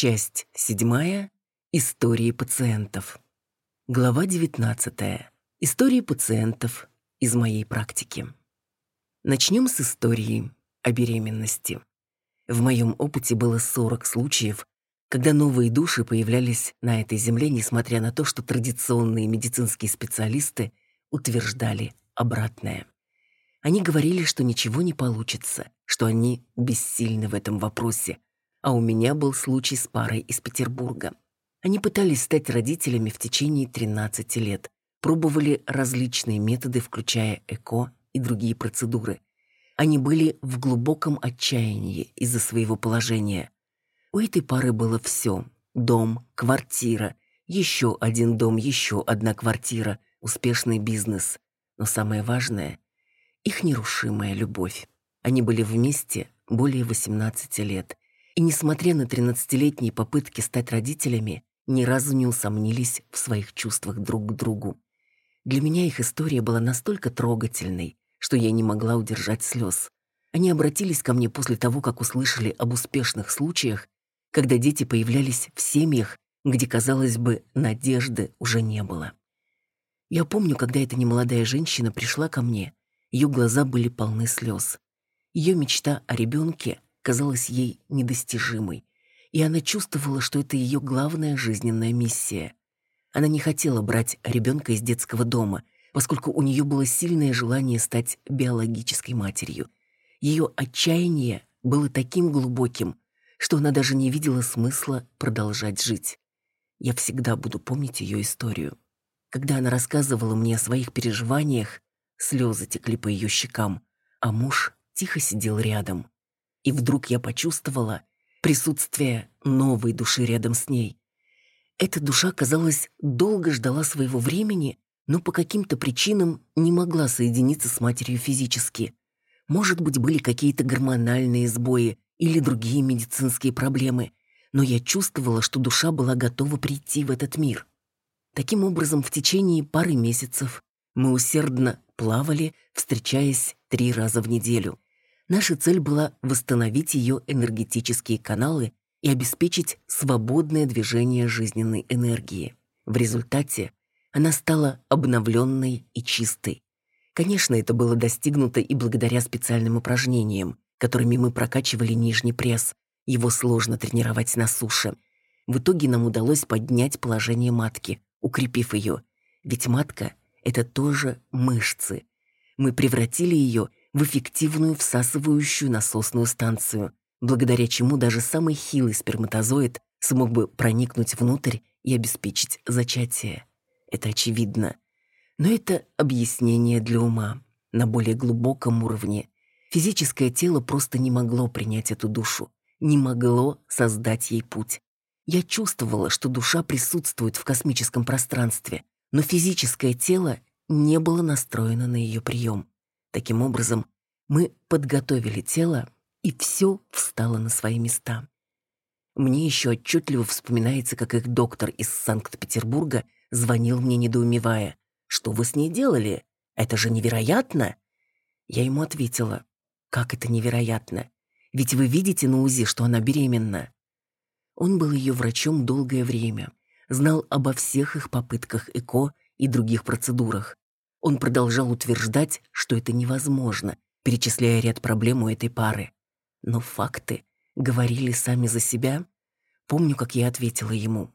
Часть седьмая. Истории пациентов. Глава 19. Истории пациентов из моей практики. Начнем с истории о беременности. В моем опыте было 40 случаев, когда новые души появлялись на этой земле, несмотря на то, что традиционные медицинские специалисты утверждали обратное. Они говорили, что ничего не получится, что они бессильны в этом вопросе, а у меня был случай с парой из Петербурга. Они пытались стать родителями в течение 13 лет, пробовали различные методы, включая ЭКО и другие процедуры. Они были в глубоком отчаянии из-за своего положения. У этой пары было все – дом, квартира, еще один дом, еще одна квартира, успешный бизнес. Но самое важное – их нерушимая любовь. Они были вместе более 18 лет – и, несмотря на 13-летние попытки стать родителями, ни разу не усомнились в своих чувствах друг к другу. Для меня их история была настолько трогательной, что я не могла удержать слез. Они обратились ко мне после того, как услышали об успешных случаях, когда дети появлялись в семьях, где, казалось бы, надежды уже не было. Я помню, когда эта немолодая женщина пришла ко мне, ее глаза были полны слез. Ее мечта о ребенке казалась ей недостижимой, и она чувствовала, что это ее главная жизненная миссия. Она не хотела брать ребенка из детского дома, поскольку у нее было сильное желание стать биологической матерью. Ее отчаяние было таким глубоким, что она даже не видела смысла продолжать жить. Я всегда буду помнить ее историю. Когда она рассказывала мне о своих переживаниях, слезы текли по ее щекам, а муж тихо сидел рядом и вдруг я почувствовала присутствие новой души рядом с ней. Эта душа, казалось, долго ждала своего времени, но по каким-то причинам не могла соединиться с матерью физически. Может быть, были какие-то гормональные сбои или другие медицинские проблемы, но я чувствовала, что душа была готова прийти в этот мир. Таким образом, в течение пары месяцев мы усердно плавали, встречаясь три раза в неделю. Наша цель была восстановить ее энергетические каналы и обеспечить свободное движение жизненной энергии. В результате она стала обновленной и чистой. Конечно, это было достигнуто и благодаря специальным упражнениям, которыми мы прокачивали нижний пресс. Его сложно тренировать на суше. В итоге нам удалось поднять положение матки, укрепив ее. Ведь матка — это тоже мышцы. Мы превратили ее в эффективную всасывающую насосную станцию, благодаря чему даже самый хилый сперматозоид смог бы проникнуть внутрь и обеспечить зачатие. Это очевидно. Но это объяснение для ума. На более глубоком уровне физическое тело просто не могло принять эту душу, не могло создать ей путь. Я чувствовала, что душа присутствует в космическом пространстве, но физическое тело не было настроено на ее прием. Таким образом, мы подготовили тело, и все встало на свои места. Мне еще отчетливо вспоминается, как их доктор из Санкт-Петербурга звонил мне, недоумевая. «Что вы с ней делали? Это же невероятно!» Я ему ответила. «Как это невероятно? Ведь вы видите на УЗИ, что она беременна». Он был ее врачом долгое время, знал обо всех их попытках ЭКО и других процедурах. Он продолжал утверждать, что это невозможно, перечисляя ряд проблем у этой пары. Но факты говорили сами за себя. Помню, как я ответила ему.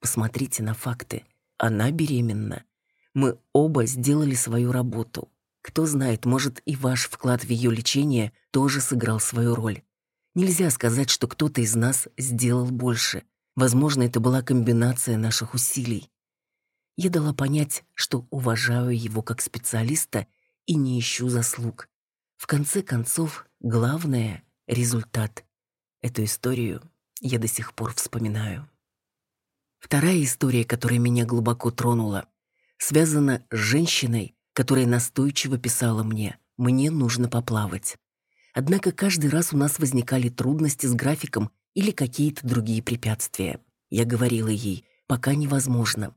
«Посмотрите на факты. Она беременна. Мы оба сделали свою работу. Кто знает, может, и ваш вклад в ее лечение тоже сыграл свою роль. Нельзя сказать, что кто-то из нас сделал больше. Возможно, это была комбинация наших усилий я дала понять, что уважаю его как специалиста и не ищу заслуг. В конце концов, главное — результат. Эту историю я до сих пор вспоминаю. Вторая история, которая меня глубоко тронула, связана с женщиной, которая настойчиво писала мне «мне нужно поплавать». Однако каждый раз у нас возникали трудности с графиком или какие-то другие препятствия. Я говорила ей «пока невозможно».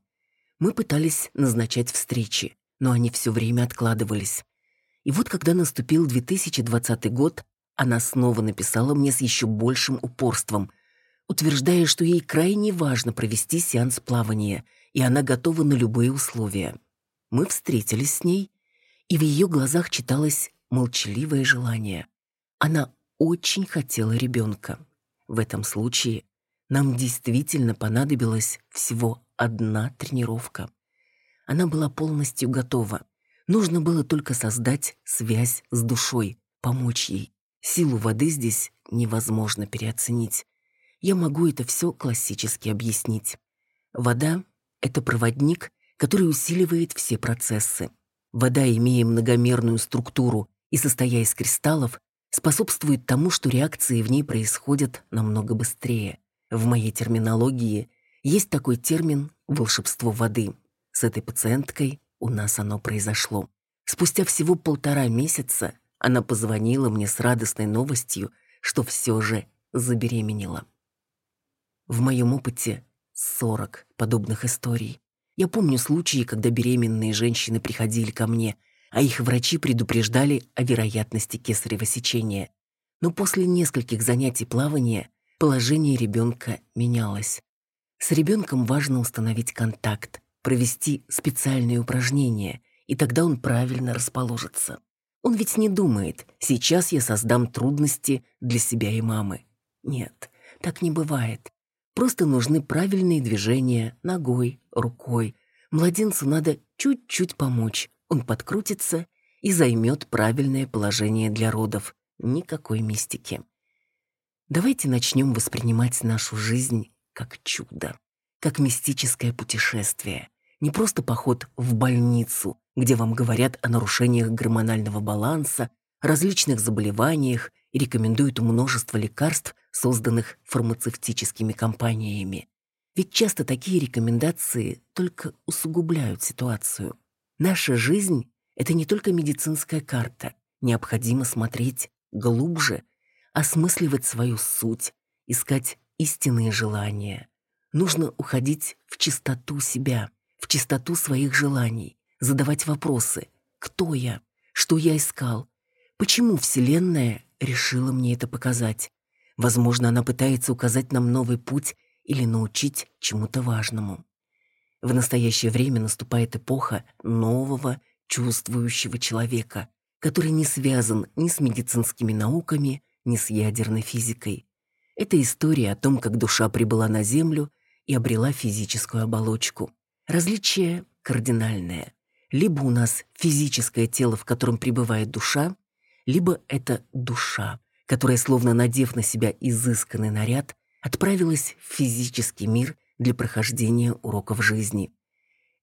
Мы пытались назначать встречи, но они все время откладывались. И вот когда наступил 2020 год, она снова написала мне с еще большим упорством. утверждая, что ей крайне важно провести сеанс плавания, и она готова на любые условия. Мы встретились с ней, и в ее глазах читалось молчаливое желание. Она очень хотела ребенка. В этом случае нам действительно понадобилась всего одна тренировка. Она была полностью готова. Нужно было только создать связь с душой, помочь ей. Силу воды здесь невозможно переоценить. Я могу это все классически объяснить. Вода — это проводник, который усиливает все процессы. Вода, имея многомерную структуру и состоя из кристаллов, способствует тому, что реакции в ней происходят намного быстрее. В моей терминологии есть такой термин «волшебство воды». С этой пациенткой у нас оно произошло. Спустя всего полтора месяца она позвонила мне с радостной новостью, что все же забеременела. В моем опыте 40 подобных историй. Я помню случаи, когда беременные женщины приходили ко мне, а их врачи предупреждали о вероятности кесарево сечения. Но после нескольких занятий плавания положение ребенка менялось. С ребенком важно установить контакт, провести специальные упражнения, и тогда он правильно расположится. Он ведь не думает, сейчас я создам трудности для себя и мамы. Нет, так не бывает. Просто нужны правильные движения ногой, рукой. Младенцу надо чуть-чуть помочь. Он подкрутится и займет правильное положение для родов. Никакой мистики. Давайте начнем воспринимать нашу жизнь как чудо, как мистическое путешествие. Не просто поход в больницу, где вам говорят о нарушениях гормонального баланса, различных заболеваниях и рекомендуют множество лекарств, созданных фармацевтическими компаниями. Ведь часто такие рекомендации только усугубляют ситуацию. Наша жизнь — это не только медицинская карта. Необходимо смотреть глубже, осмысливать свою суть, искать истинные желания. Нужно уходить в чистоту себя, в чистоту своих желаний, задавать вопросы. Кто я? Что я искал? Почему Вселенная решила мне это показать? Возможно, она пытается указать нам новый путь или научить чему-то важному. В настоящее время наступает эпоха нового, чувствующего человека, который не связан ни с медицинскими науками, ни с ядерной физикой. Это история о том, как душа прибыла на Землю и обрела физическую оболочку. Различие кардинальное. Либо у нас физическое тело, в котором пребывает душа, либо это душа, которая, словно надев на себя изысканный наряд, отправилась в физический мир для прохождения уроков жизни.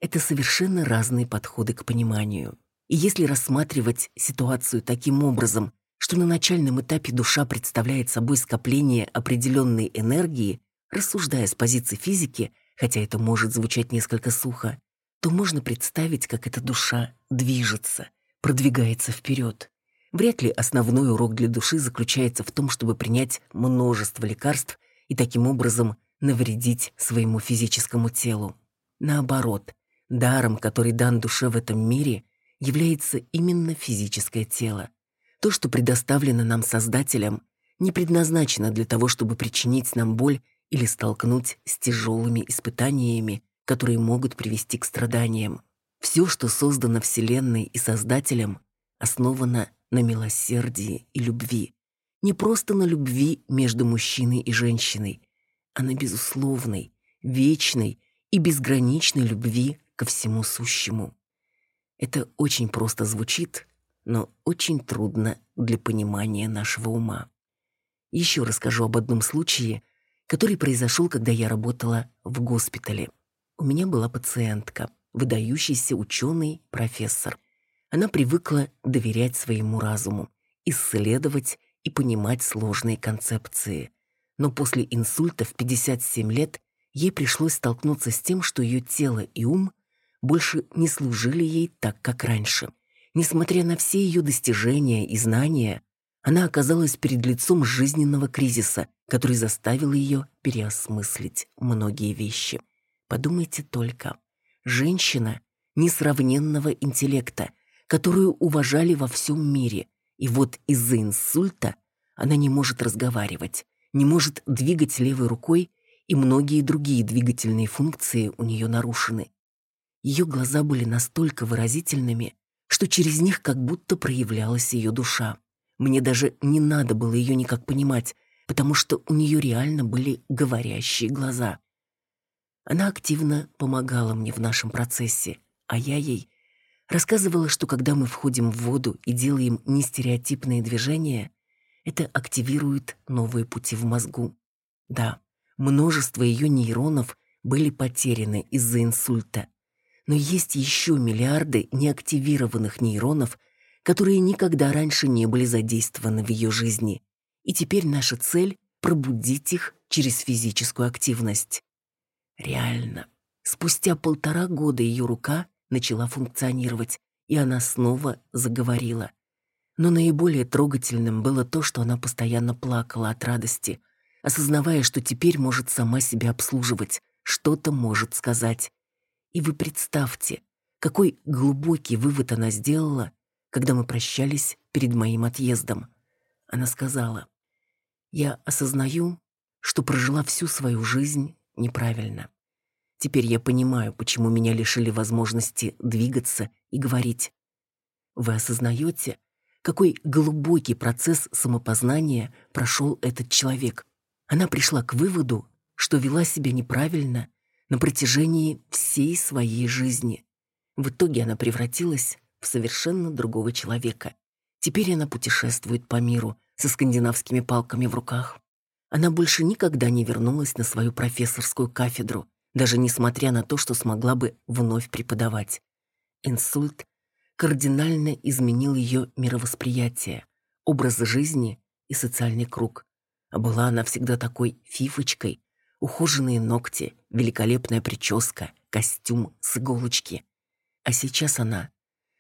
Это совершенно разные подходы к пониманию. И если рассматривать ситуацию таким образом, что на начальном этапе душа представляет собой скопление определенной энергии, рассуждая с позиции физики, хотя это может звучать несколько сухо, то можно представить, как эта душа движется, продвигается вперед. Вряд ли основной урок для души заключается в том, чтобы принять множество лекарств и таким образом навредить своему физическому телу. Наоборот, даром, который дан душе в этом мире, является именно физическое тело. То, что предоставлено нам Создателем, не предназначено для того, чтобы причинить нам боль или столкнуть с тяжелыми испытаниями, которые могут привести к страданиям. Все, что создано Вселенной и Создателем, основано на милосердии и любви. Не просто на любви между мужчиной и женщиной, а на безусловной, вечной и безграничной любви ко всему сущему. Это очень просто звучит, но очень трудно для понимания нашего ума. Еще расскажу об одном случае, который произошел, когда я работала в госпитале. У меня была пациентка, выдающийся ученый, профессор. Она привыкла доверять своему разуму, исследовать и понимать сложные концепции. Но после инсульта в 57 лет ей пришлось столкнуться с тем, что ее тело и ум больше не служили ей так, как раньше – Несмотря на все ее достижения и знания, она оказалась перед лицом жизненного кризиса, который заставил ее переосмыслить многие вещи. Подумайте только. Женщина несравненного интеллекта, которую уважали во всем мире, и вот из-за инсульта она не может разговаривать, не может двигать левой рукой, и многие другие двигательные функции у нее нарушены. Ее глаза были настолько выразительными, что через них как будто проявлялась ее душа. Мне даже не надо было ее никак понимать, потому что у нее реально были говорящие глаза. Она активно помогала мне в нашем процессе, а я ей рассказывала, что когда мы входим в воду и делаем нестереотипные движения, это активирует новые пути в мозгу. Да, множество ее нейронов были потеряны из-за инсульта. Но есть еще миллиарды неактивированных нейронов, которые никогда раньше не были задействованы в ее жизни. И теперь наша цель — пробудить их через физическую активность. Реально. Спустя полтора года ее рука начала функционировать, и она снова заговорила. Но наиболее трогательным было то, что она постоянно плакала от радости, осознавая, что теперь может сама себя обслуживать, что-то может сказать. И вы представьте, какой глубокий вывод она сделала, когда мы прощались перед моим отъездом. Она сказала, «Я осознаю, что прожила всю свою жизнь неправильно. Теперь я понимаю, почему меня лишили возможности двигаться и говорить. Вы осознаете, какой глубокий процесс самопознания прошел этот человек. Она пришла к выводу, что вела себя неправильно на протяжении всей своей жизни. В итоге она превратилась в совершенно другого человека. Теперь она путешествует по миру со скандинавскими палками в руках. Она больше никогда не вернулась на свою профессорскую кафедру, даже несмотря на то, что смогла бы вновь преподавать. Инсульт кардинально изменил ее мировосприятие, образ жизни и социальный круг. А была она всегда такой фифочкой, ухоженные ногти, великолепная прическа, костюм с иголочки. А сейчас она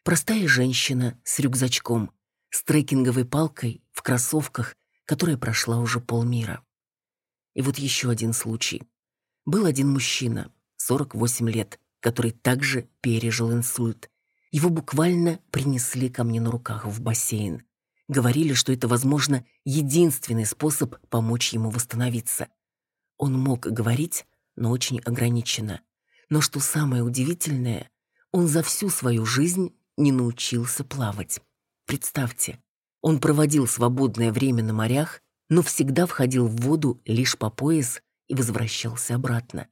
простая женщина с рюкзачком, с трекинговой палкой, в кроссовках, которая прошла уже полмира. И вот еще один случай. Был один мужчина, 48 лет, который также пережил инсульт. Его буквально принесли ко мне на руках в бассейн. Говорили, что это, возможно, единственный способ помочь ему восстановиться. Он мог говорить, но очень ограниченно. Но что самое удивительное, он за всю свою жизнь не научился плавать. Представьте, он проводил свободное время на морях, но всегда входил в воду лишь по пояс и возвращался обратно.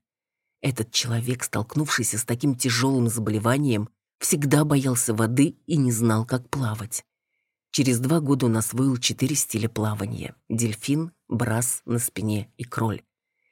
Этот человек, столкнувшийся с таким тяжелым заболеванием, всегда боялся воды и не знал, как плавать. Через два года он освоил четыре стиля плавания – дельфин, брас на спине и кроль.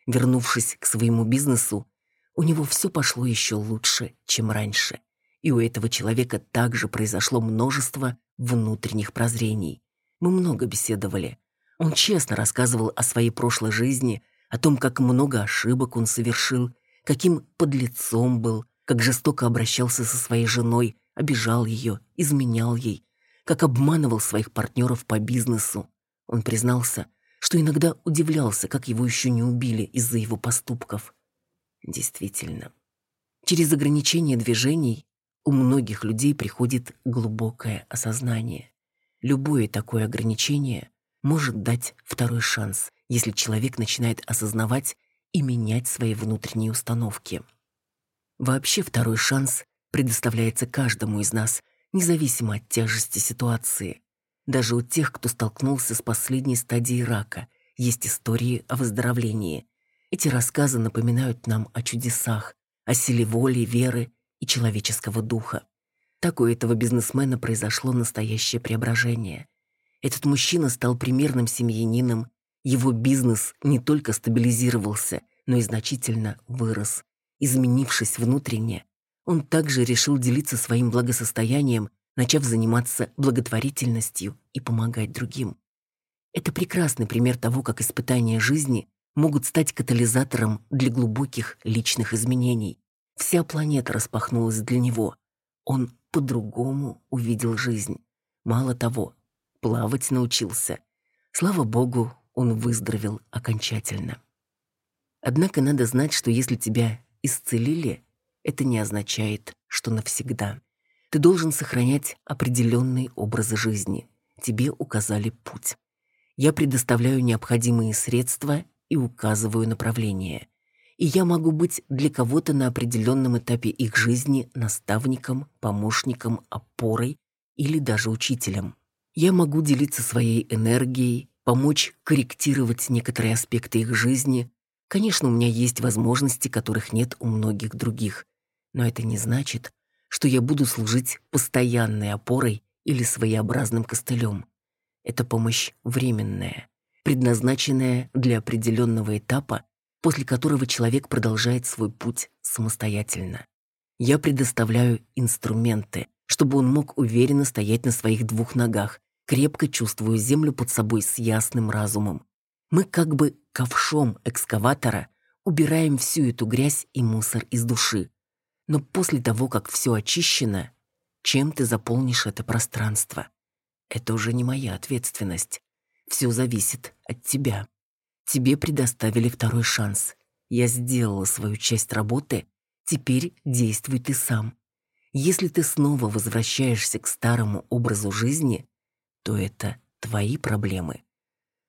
Вернувшись к своему бизнесу, у него все пошло еще лучше, чем раньше. И у этого человека также произошло множество внутренних прозрений. Мы много беседовали. Он честно рассказывал о своей прошлой жизни – о том, как много ошибок он совершил, каким подлецом был, как жестоко обращался со своей женой, обижал ее, изменял ей, как обманывал своих партнеров по бизнесу. Он признался, что иногда удивлялся, как его еще не убили из-за его поступков. Действительно, через ограничение движений у многих людей приходит глубокое осознание. Любое такое ограничение может дать второй шанс, если человек начинает осознавать и менять свои внутренние установки. Вообще второй шанс предоставляется каждому из нас, независимо от тяжести ситуации. Даже у тех, кто столкнулся с последней стадией рака, есть истории о выздоровлении. Эти рассказы напоминают нам о чудесах, о силе воли, веры и человеческого духа. Так у этого бизнесмена произошло настоящее преображение. Этот мужчина стал примерным семьянином его бизнес не только стабилизировался, но и значительно вырос. Изменившись внутренне, он также решил делиться своим благосостоянием, начав заниматься благотворительностью и помогать другим. Это прекрасный пример того, как испытания жизни могут стать катализатором для глубоких личных изменений. Вся планета распахнулась для него. Он по-другому увидел жизнь. Мало того, плавать научился. Слава богу, он выздоровел окончательно. Однако надо знать, что если тебя исцелили, это не означает, что навсегда. Ты должен сохранять определенные образы жизни. Тебе указали путь. Я предоставляю необходимые средства и указываю направление. И я могу быть для кого-то на определенном этапе их жизни наставником, помощником, опорой или даже учителем. Я могу делиться своей энергией, помочь корректировать некоторые аспекты их жизни. Конечно, у меня есть возможности, которых нет у многих других. Но это не значит, что я буду служить постоянной опорой или своеобразным костылем. Это помощь временная, предназначенная для определенного этапа, после которого человек продолжает свой путь самостоятельно. Я предоставляю инструменты, чтобы он мог уверенно стоять на своих двух ногах, крепко чувствуя землю под собой с ясным разумом. Мы как бы ковшом экскаватора убираем всю эту грязь и мусор из души. Но после того, как все очищено, чем ты заполнишь это пространство? Это уже не моя ответственность. Все зависит от тебя. Тебе предоставили второй шанс. Я сделала свою часть работы, теперь действуй ты сам. Если ты снова возвращаешься к старому образу жизни, то это твои проблемы.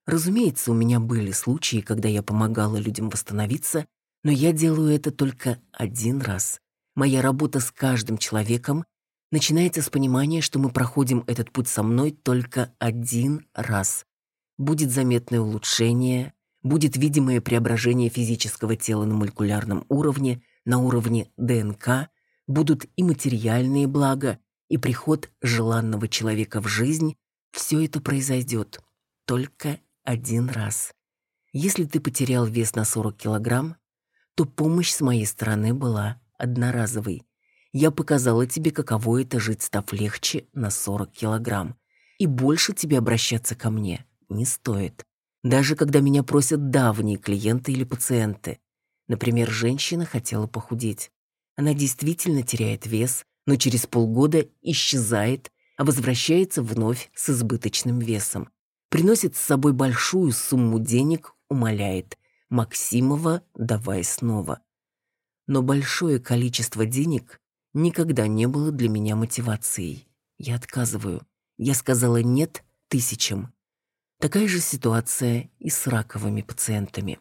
Разумеется, у меня были случаи, когда я помогала людям восстановиться, но я делаю это только один раз. Моя работа с каждым человеком начинается с понимания, что мы проходим этот путь со мной только один раз. Будет заметное улучшение, будет видимое преображение физического тела на молекулярном уровне, на уровне ДНК, будут и материальные блага, и приход желанного человека в жизнь. Все это произойдет только один раз. Если ты потерял вес на 40 килограмм, то помощь с моей стороны была одноразовой я показала тебе, каково это жить, став легче на 40 килограмм. И больше тебе обращаться ко мне не стоит. Даже когда меня просят давние клиенты или пациенты. Например, женщина хотела похудеть. Она действительно теряет вес, но через полгода исчезает, а возвращается вновь с избыточным весом. Приносит с собой большую сумму денег, умоляет. Максимова, давай снова. Но большое количество денег никогда не было для меня мотивацией. Я отказываю. Я сказала «нет» тысячам. Такая же ситуация и с раковыми пациентами.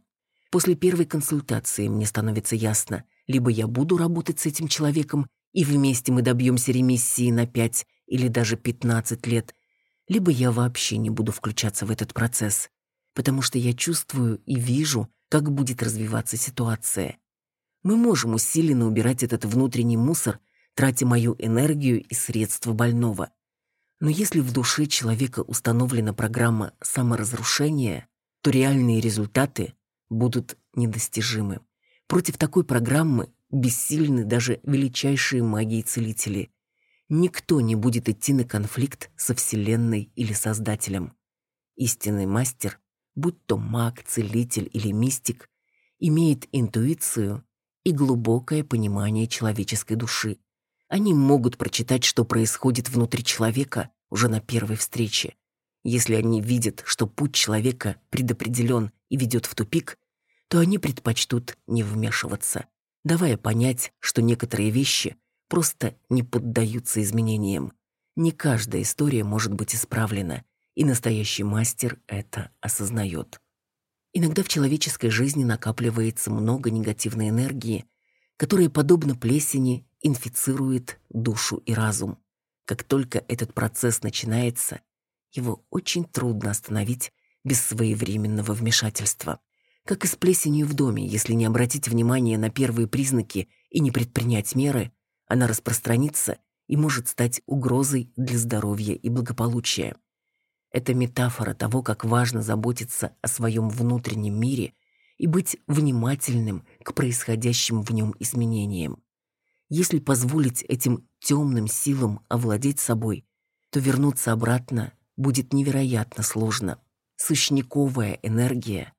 После первой консультации мне становится ясно, либо я буду работать с этим человеком, и вместе мы добьемся ремиссии на 5 или даже 15 лет, либо я вообще не буду включаться в этот процесс, потому что я чувствую и вижу, как будет развиваться ситуация. Мы можем усиленно убирать этот внутренний мусор, тратя мою энергию и средства больного. Но если в душе человека установлена программа саморазрушения, то реальные результаты будут недостижимы. Против такой программы бессильны даже величайшие маги-целители. Никто не будет идти на конфликт со Вселенной или Создателем. Истинный мастер, будь то маг, целитель или мистик, имеет интуицию и глубокое понимание человеческой души. Они могут прочитать, что происходит внутри человека уже на первой встрече. Если они видят, что путь человека предопределен и ведет в тупик, то они предпочтут не вмешиваться, давая понять, что некоторые вещи просто не поддаются изменениям. Не каждая история может быть исправлена, и настоящий мастер это осознает. Иногда в человеческой жизни накапливается много негативной энергии, которая, подобно плесени, инфицирует душу и разум. Как только этот процесс начинается, его очень трудно остановить без своевременного вмешательства. Как и с плесенью в доме, если не обратить внимание на первые признаки и не предпринять меры, она распространится и может стать угрозой для здоровья и благополучия. Это метафора того, как важно заботиться о своем внутреннем мире и быть внимательным к происходящим в нем изменениям. Если позволить этим темным силам овладеть собой, то вернуться обратно будет невероятно сложно. Сущниковая энергия,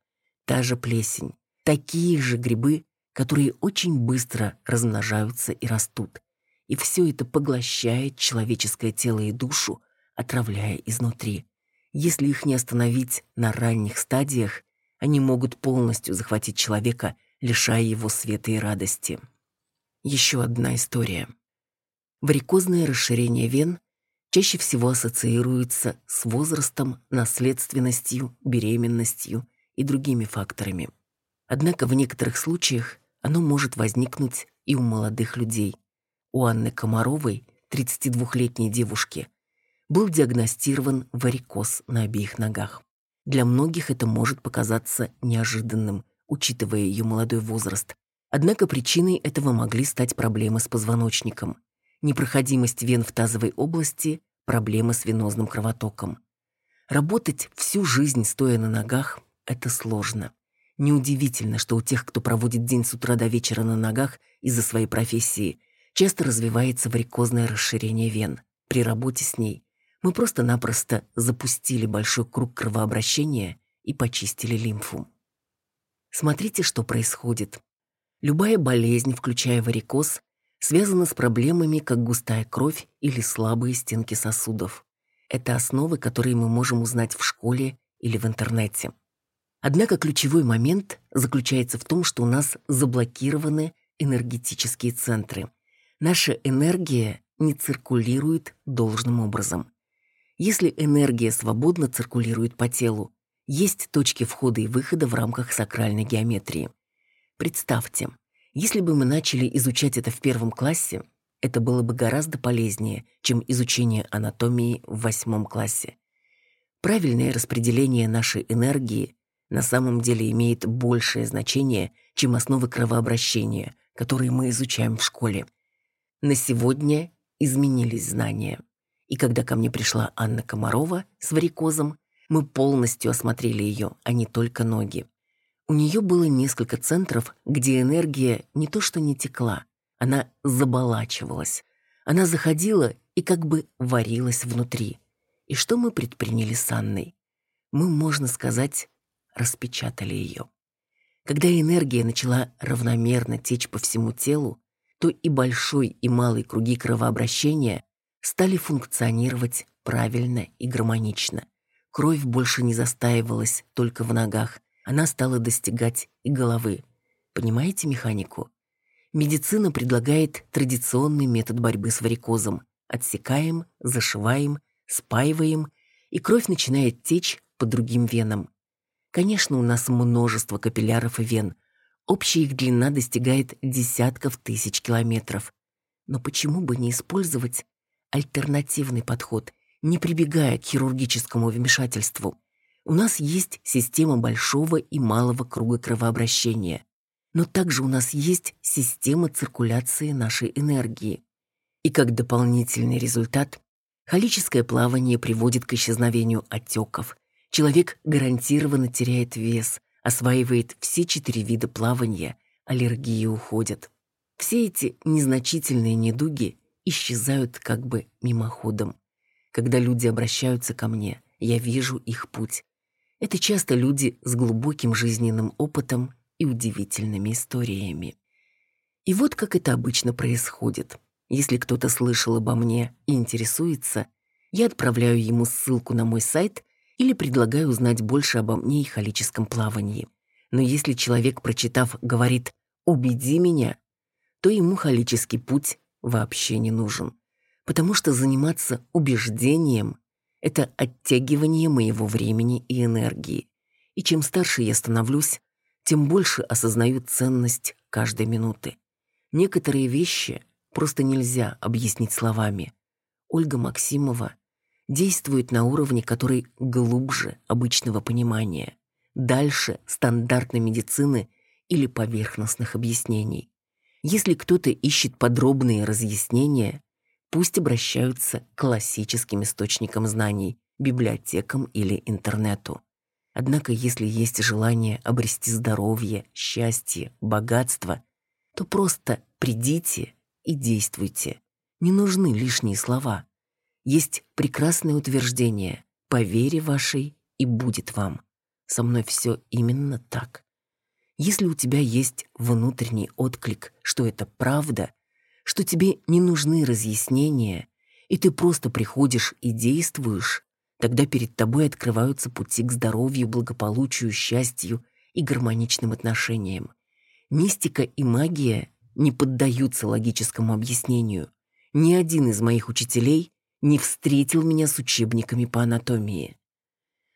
та же плесень, такие же грибы, которые очень быстро размножаются и растут. И все это поглощает человеческое тело и душу, отравляя изнутри. Если их не остановить на ранних стадиях, они могут полностью захватить человека, лишая его света и радости. Еще одна история. Варикозное расширение вен чаще всего ассоциируется с возрастом, наследственностью, беременностью и другими факторами. Однако в некоторых случаях оно может возникнуть и у молодых людей. У Анны Комаровой, 32-летней девушки, был диагностирован варикоз на обеих ногах. Для многих это может показаться неожиданным, учитывая ее молодой возраст. Однако причиной этого могли стать проблемы с позвоночником, непроходимость вен в тазовой области, проблемы с венозным кровотоком. Работать всю жизнь, стоя на ногах, это сложно. Неудивительно, что у тех, кто проводит день с утра до вечера на ногах из-за своей профессии, часто развивается варикозное расширение вен. При работе с ней мы просто-напросто запустили большой круг кровообращения и почистили лимфу. Смотрите, что происходит. Любая болезнь, включая варикоз, связана с проблемами, как густая кровь или слабые стенки сосудов. Это основы, которые мы можем узнать в школе или в интернете. Однако ключевой момент заключается в том, что у нас заблокированы энергетические центры. Наша энергия не циркулирует должным образом. Если энергия свободно циркулирует по телу, есть точки входа и выхода в рамках сакральной геометрии. Представьте, если бы мы начали изучать это в первом классе, это было бы гораздо полезнее, чем изучение анатомии в восьмом классе. Правильное распределение нашей энергии на самом деле имеет большее значение, чем основы кровообращения, которые мы изучаем в школе. На сегодня изменились знания. И когда ко мне пришла Анна Комарова с варикозом, мы полностью осмотрели ее, а не только ноги. У нее было несколько центров, где энергия не то что не текла, она заболачивалась. Она заходила и как бы варилась внутри. И что мы предприняли с Анной? Мы, можно сказать, распечатали ее. Когда энергия начала равномерно течь по всему телу, то и большой, и малый круги кровообращения стали функционировать правильно и гармонично. Кровь больше не застаивалась только в ногах, она стала достигать и головы. Понимаете механику? Медицина предлагает традиционный метод борьбы с варикозом. Отсекаем, зашиваем, спаиваем, и кровь начинает течь по другим венам. Конечно, у нас множество капилляров и вен. Общая их длина достигает десятков тысяч километров. Но почему бы не использовать альтернативный подход, не прибегая к хирургическому вмешательству? У нас есть система большого и малого круга кровообращения. Но также у нас есть система циркуляции нашей энергии. И как дополнительный результат, холическое плавание приводит к исчезновению отеков, Человек гарантированно теряет вес, осваивает все четыре вида плавания, аллергии уходят. Все эти незначительные недуги исчезают как бы мимоходом. Когда люди обращаются ко мне, я вижу их путь. Это часто люди с глубоким жизненным опытом и удивительными историями. И вот как это обычно происходит. Если кто-то слышал обо мне и интересуется, я отправляю ему ссылку на мой сайт или предлагаю узнать больше обо мне и холическом плавании. Но если человек, прочитав, говорит «убеди меня», то ему холический путь вообще не нужен. Потому что заниматься убеждением — это оттягивание моего времени и энергии. И чем старше я становлюсь, тем больше осознаю ценность каждой минуты. Некоторые вещи просто нельзя объяснить словами. Ольга Максимова — действует на уровне, который глубже обычного понимания, дальше стандартной медицины или поверхностных объяснений. Если кто-то ищет подробные разъяснения, пусть обращаются к классическим источникам знаний, библиотекам или интернету. Однако, если есть желание обрести здоровье, счастье, богатство, то просто придите и действуйте. Не нужны лишние слова есть прекрасное утверждение «По вере вашей и будет вам». Со мной все именно так. Если у тебя есть внутренний отклик, что это правда, что тебе не нужны разъяснения, и ты просто приходишь и действуешь, тогда перед тобой открываются пути к здоровью, благополучию, счастью и гармоничным отношениям. Мистика и магия не поддаются логическому объяснению. Ни один из моих учителей не встретил меня с учебниками по анатомии.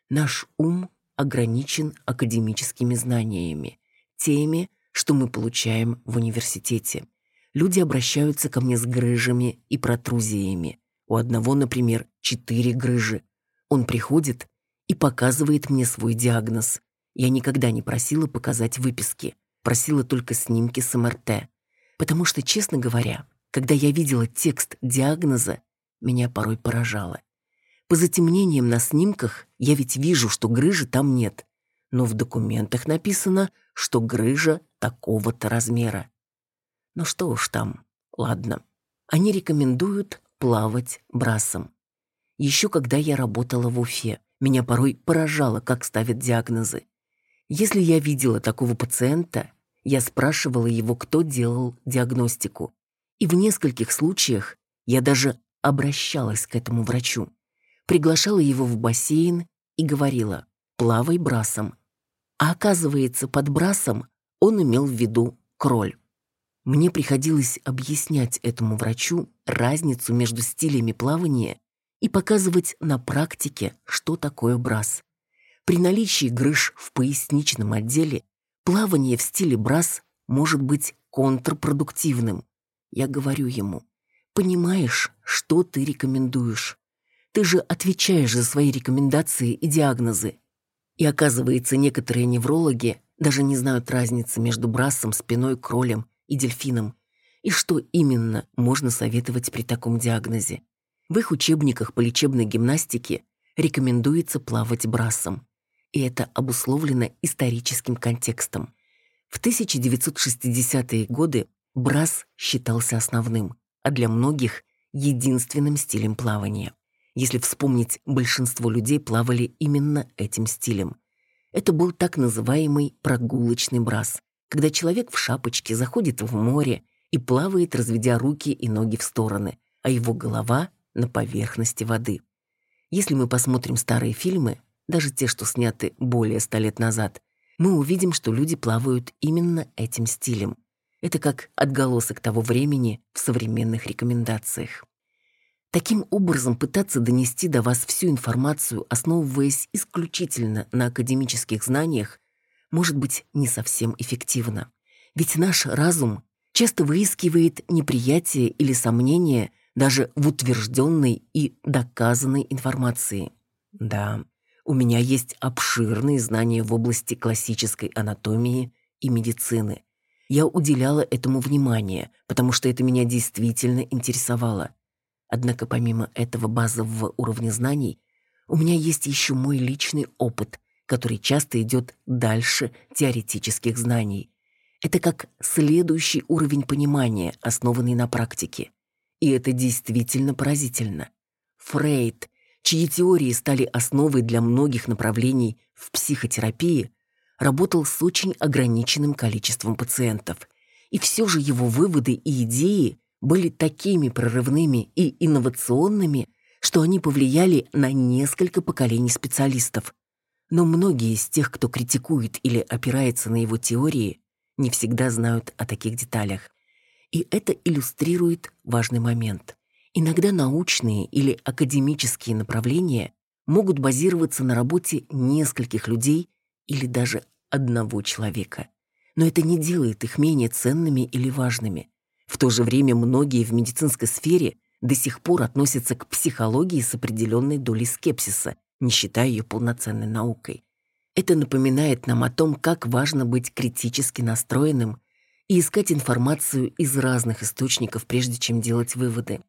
Наш ум ограничен академическими знаниями, теми, что мы получаем в университете. Люди обращаются ко мне с грыжами и протрузиями. У одного, например, четыре грыжи. Он приходит и показывает мне свой диагноз. Я никогда не просила показать выписки, просила только снимки с МРТ. Потому что, честно говоря, когда я видела текст диагноза, меня порой поражало. По затемнениям на снимках я ведь вижу, что грыжи там нет, но в документах написано, что грыжа такого-то размера. Ну что уж там, ладно. Они рекомендуют плавать брасом. Еще когда я работала в Уфе, меня порой поражало, как ставят диагнозы. Если я видела такого пациента, я спрашивала его, кто делал диагностику. И в нескольких случаях я даже обращалась к этому врачу. Приглашала его в бассейн и говорила «плавай брасом». А оказывается, под брасом он имел в виду кроль. Мне приходилось объяснять этому врачу разницу между стилями плавания и показывать на практике, что такое брас. При наличии грыж в поясничном отделе плавание в стиле брас может быть контрпродуктивным. Я говорю ему, понимаешь, что ты рекомендуешь. Ты же отвечаешь за свои рекомендации и диагнозы. И оказывается, некоторые неврологи даже не знают разницы между брасом, спиной, кролем и дельфином. И что именно можно советовать при таком диагнозе. В их учебниках по лечебной гимнастике рекомендуется плавать брасом. И это обусловлено историческим контекстом. В 1960-е годы брас считался основным, а для многих – единственным стилем плавания. Если вспомнить, большинство людей плавали именно этим стилем. Это был так называемый прогулочный брас, когда человек в шапочке заходит в море и плавает, разведя руки и ноги в стороны, а его голова на поверхности воды. Если мы посмотрим старые фильмы, даже те, что сняты более ста лет назад, мы увидим, что люди плавают именно этим стилем. Это как отголосок того времени в современных рекомендациях. Таким образом, пытаться донести до вас всю информацию, основываясь исключительно на академических знаниях, может быть не совсем эффективно. Ведь наш разум часто выискивает неприятие или сомнение даже в утвержденной и доказанной информации. Да, у меня есть обширные знания в области классической анатомии и медицины. Я уделяла этому внимание, потому что это меня действительно интересовало – Однако помимо этого базового уровня знаний, у меня есть еще мой личный опыт, который часто идет дальше теоретических знаний. Это как следующий уровень понимания, основанный на практике. И это действительно поразительно. Фрейд, чьи теории стали основой для многих направлений в психотерапии, работал с очень ограниченным количеством пациентов. И все же его выводы и идеи были такими прорывными и инновационными, что они повлияли на несколько поколений специалистов. Но многие из тех, кто критикует или опирается на его теории, не всегда знают о таких деталях. И это иллюстрирует важный момент. Иногда научные или академические направления могут базироваться на работе нескольких людей или даже одного человека. Но это не делает их менее ценными или важными. В то же время многие в медицинской сфере до сих пор относятся к психологии с определенной долей скепсиса, не считая ее полноценной наукой. Это напоминает нам о том, как важно быть критически настроенным и искать информацию из разных источников, прежде чем делать выводы.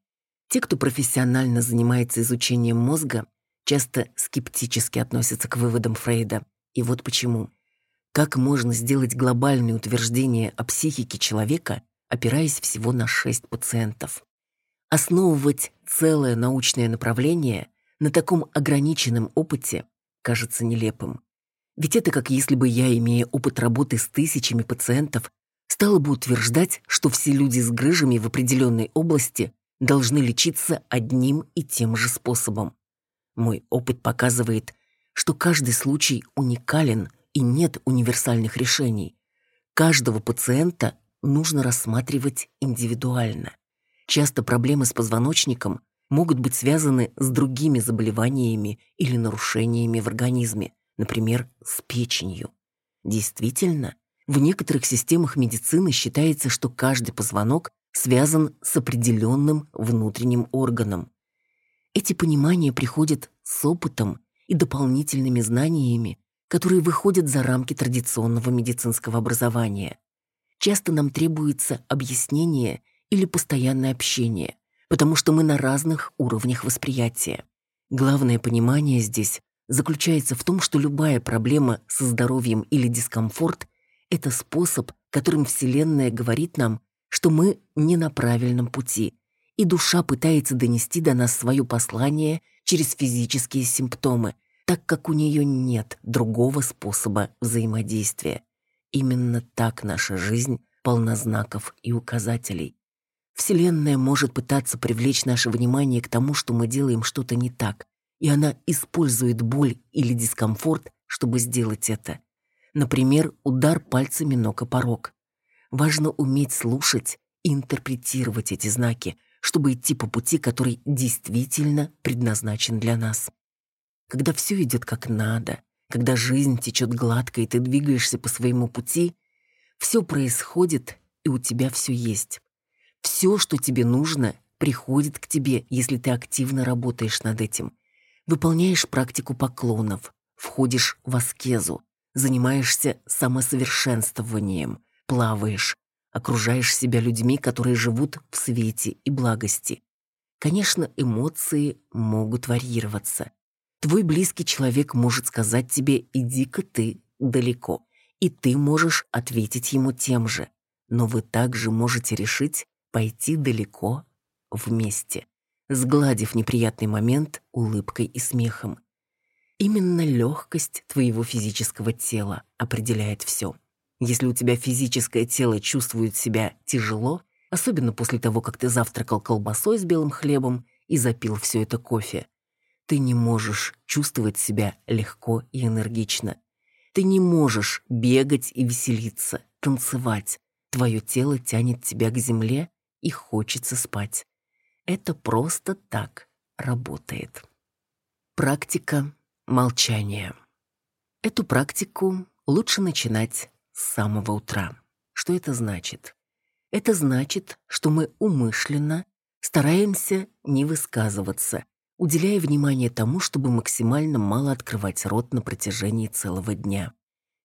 Те, кто профессионально занимается изучением мозга, часто скептически относятся к выводам Фрейда. И вот почему. Как можно сделать глобальные утверждения о психике человека, опираясь всего на шесть пациентов. Основывать целое научное направление на таком ограниченном опыте кажется нелепым. Ведь это как если бы я, имея опыт работы с тысячами пациентов, стала бы утверждать, что все люди с грыжами в определенной области должны лечиться одним и тем же способом. Мой опыт показывает, что каждый случай уникален и нет универсальных решений. Каждого пациента нужно рассматривать индивидуально. Часто проблемы с позвоночником могут быть связаны с другими заболеваниями или нарушениями в организме, например, с печенью. Действительно, в некоторых системах медицины считается, что каждый позвонок связан с определенным внутренним органом. Эти понимания приходят с опытом и дополнительными знаниями, которые выходят за рамки традиционного медицинского образования. Часто нам требуется объяснение или постоянное общение, потому что мы на разных уровнях восприятия. Главное понимание здесь заключается в том, что любая проблема со здоровьем или дискомфорт – это способ, которым Вселенная говорит нам, что мы не на правильном пути, и душа пытается донести до нас свое послание через физические симптомы, так как у нее нет другого способа взаимодействия. Именно так наша жизнь полна знаков и указателей. Вселенная может пытаться привлечь наше внимание к тому, что мы делаем что-то не так, и она использует боль или дискомфорт, чтобы сделать это. Например, удар пальцами ног о порог. Важно уметь слушать и интерпретировать эти знаки, чтобы идти по пути, который действительно предназначен для нас. Когда все идет как надо, когда жизнь течет гладко, и ты двигаешься по своему пути, все происходит, и у тебя все есть. Все, что тебе нужно, приходит к тебе, если ты активно работаешь над этим. Выполняешь практику поклонов, входишь в аскезу, занимаешься самосовершенствованием, плаваешь, окружаешь себя людьми, которые живут в свете и благости. Конечно, эмоции могут варьироваться. Твой близкий человек может сказать тебе «иди-ка ты далеко», и ты можешь ответить ему тем же. Но вы также можете решить пойти далеко вместе, сгладив неприятный момент улыбкой и смехом. Именно легкость твоего физического тела определяет все. Если у тебя физическое тело чувствует себя тяжело, особенно после того, как ты завтракал колбасой с белым хлебом и запил все это кофе, ты не можешь чувствовать себя легко и энергично. Ты не можешь бегать и веселиться, танцевать. Твое тело тянет тебя к земле и хочется спать. Это просто так работает. Практика молчания. Эту практику лучше начинать с самого утра. Что это значит? Это значит, что мы умышленно стараемся не высказываться, уделяя внимание тому, чтобы максимально мало открывать рот на протяжении целого дня.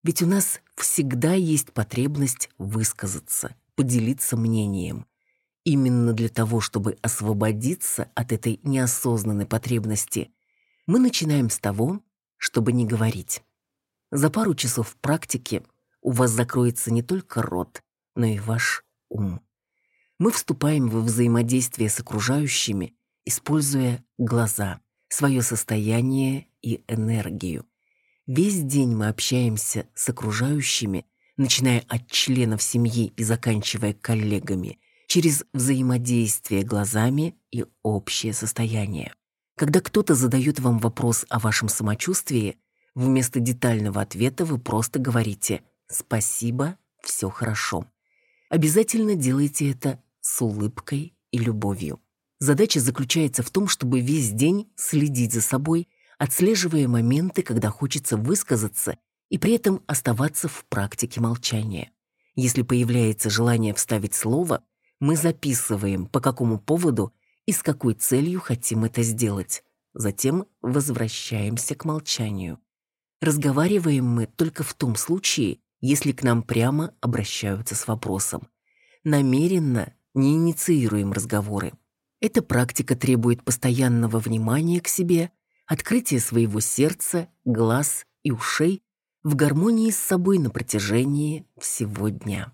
Ведь у нас всегда есть потребность высказаться, поделиться мнением. Именно для того, чтобы освободиться от этой неосознанной потребности, мы начинаем с того, чтобы не говорить. За пару часов практики у вас закроется не только рот, но и ваш ум. Мы вступаем во взаимодействие с окружающими, используя глаза, свое состояние и энергию. Весь день мы общаемся с окружающими, начиная от членов семьи и заканчивая коллегами, через взаимодействие глазами и общее состояние. Когда кто-то задает вам вопрос о вашем самочувствии, вместо детального ответа вы просто говорите «Спасибо, все хорошо». Обязательно делайте это с улыбкой и любовью. Задача заключается в том, чтобы весь день следить за собой, отслеживая моменты, когда хочется высказаться и при этом оставаться в практике молчания. Если появляется желание вставить слово, мы записываем, по какому поводу и с какой целью хотим это сделать. Затем возвращаемся к молчанию. Разговариваем мы только в том случае, если к нам прямо обращаются с вопросом. Намеренно не инициируем разговоры. Эта практика требует постоянного внимания к себе, открытия своего сердца, глаз и ушей в гармонии с собой на протяжении всего дня.